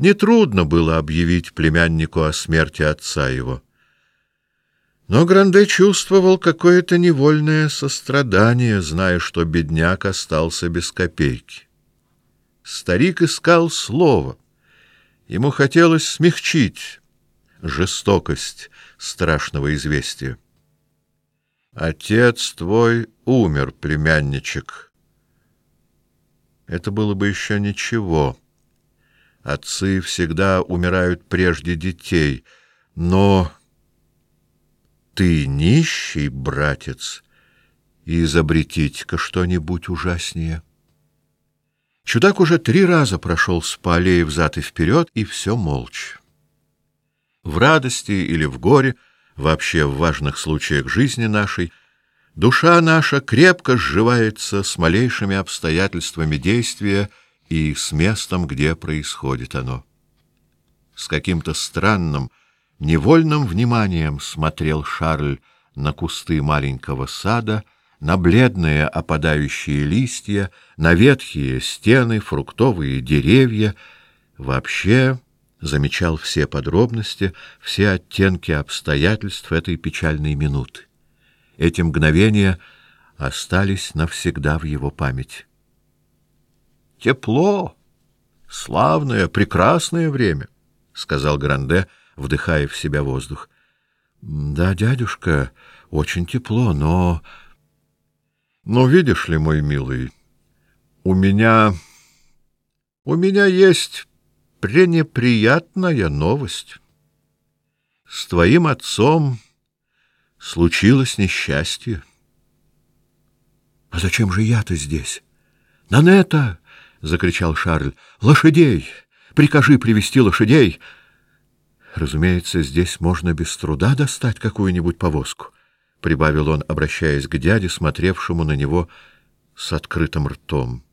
Нетрудно было объявить племяннику о смерти отца его. Но Гранде чувствовал какое-то невольное сострадание, зная, что бедняк остался без копейки. Старик искал слово. Ему хотелось смягчить жестокость страшного известия. Отец твой умер, племянничек. Это было бы еще ничего. Отцы всегда умирают прежде детей, но ты нищий, братец, и изобретите-ка что-нибудь ужаснее. Чудак уже три раза прошелся по аллее взад и вперед, и все молча. В радости или в горе, вообще в важных случаях жизни нашей, душа наша крепко сживается с малейшими обстоятельствами действия и с местом, где происходит оно. С каким-то странным, невольным вниманием смотрел Шарль на кусты маленького сада, на бледные опадающие листья, на ветхие стены, фруктовые деревья, вообще замечал все подробности, все оттенки обстоятельств этой печальной минуты. Эти мгновения остались навсегда в его памяти. Тепло, славное, прекрасное время, сказал Гранде, вдыхая в себя воздух. Да, дядюшка, очень тепло, но Но видишь ли, мой милый, у меня у меня есть пренеприятная новость. С твоим отцом случилось несчастье. — А зачем же я-то здесь? — Нанета! — закричал Шарль. — Лошадей! Прикажи привести лошадей! Разумеется, здесь можно без труда достать какую-нибудь повозку, — прибавил он, обращаясь к дяде, смотревшему на него с открытым ртом.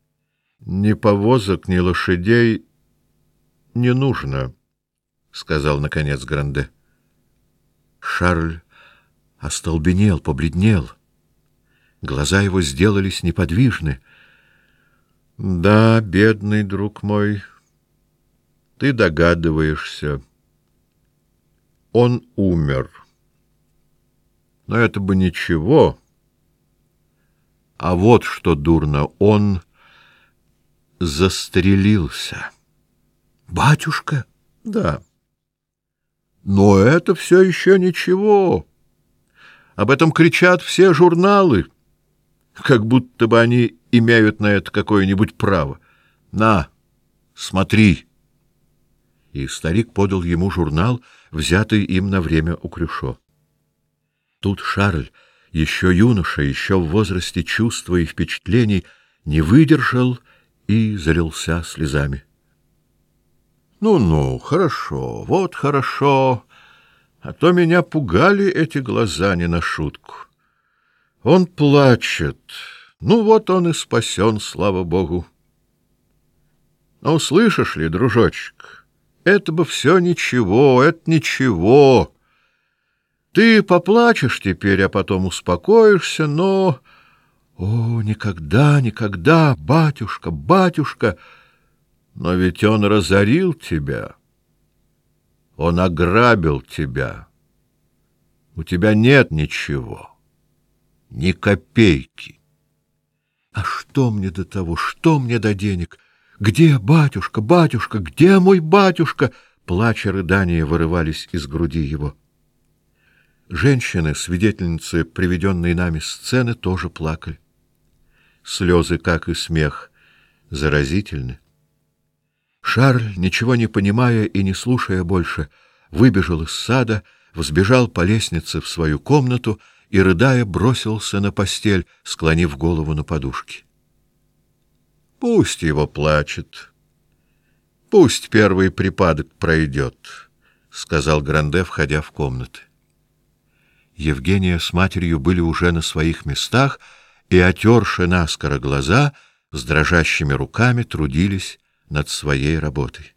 — Ни повозок, ни лошадей не нужно, — сказал, наконец, Гранде. Шарль остолбенел, побледнел. Глаза его сделались неподвижны. — Да, бедный друг мой, ты догадываешься. Он умер. Но это бы ничего. А вот что дурно, он застрелился. Батюшка? Да. Но это все еще ничего. Об этом кричат все журналы, как будто бы они имеют на это какое-нибудь право. На, смотри. И старик подал ему журнал, взятый им на время у Крюшо. Тут Шарль, еще юноша, еще в возрасте чувства и впечатлений, не выдержал и залился слезами. Ну-ну, хорошо, вот хорошо. А то меня пугали эти глаза не на шутку. Он плачет. Ну вот он и спасен, слава богу. Ну, слышишь ли, дружочек, это бы все ничего, это ничего. Ты поплачешь теперь, а потом успокоишься, но... О, никогда, никогда, батюшка, батюшка... Но ведь он разорил тебя. Он ограбил тебя. У тебя нет ничего. Ни копейки. А что мне до того? Что мне до денег? Где батюшка, батюшка, где мой батюшка? Плача рыдания вырывались из груди его. Женщины, свидетельницы приведенной нами сцены, тоже плакали. Слезы, как и смех, заразительны. Шарль, ничего не понимая и не слушая больше, выбежал из сада, взбежал по лестнице в свою комнату и рыдая бросился на постель, склонив голову на подушки. Пусть его плачет. Пусть первый припадок пройдет, сказал Гранде, входя в комнату. Евгения с матерью были уже на своих местах и отерши наскоро глаза, с дрожащими руками трудились над своей работой.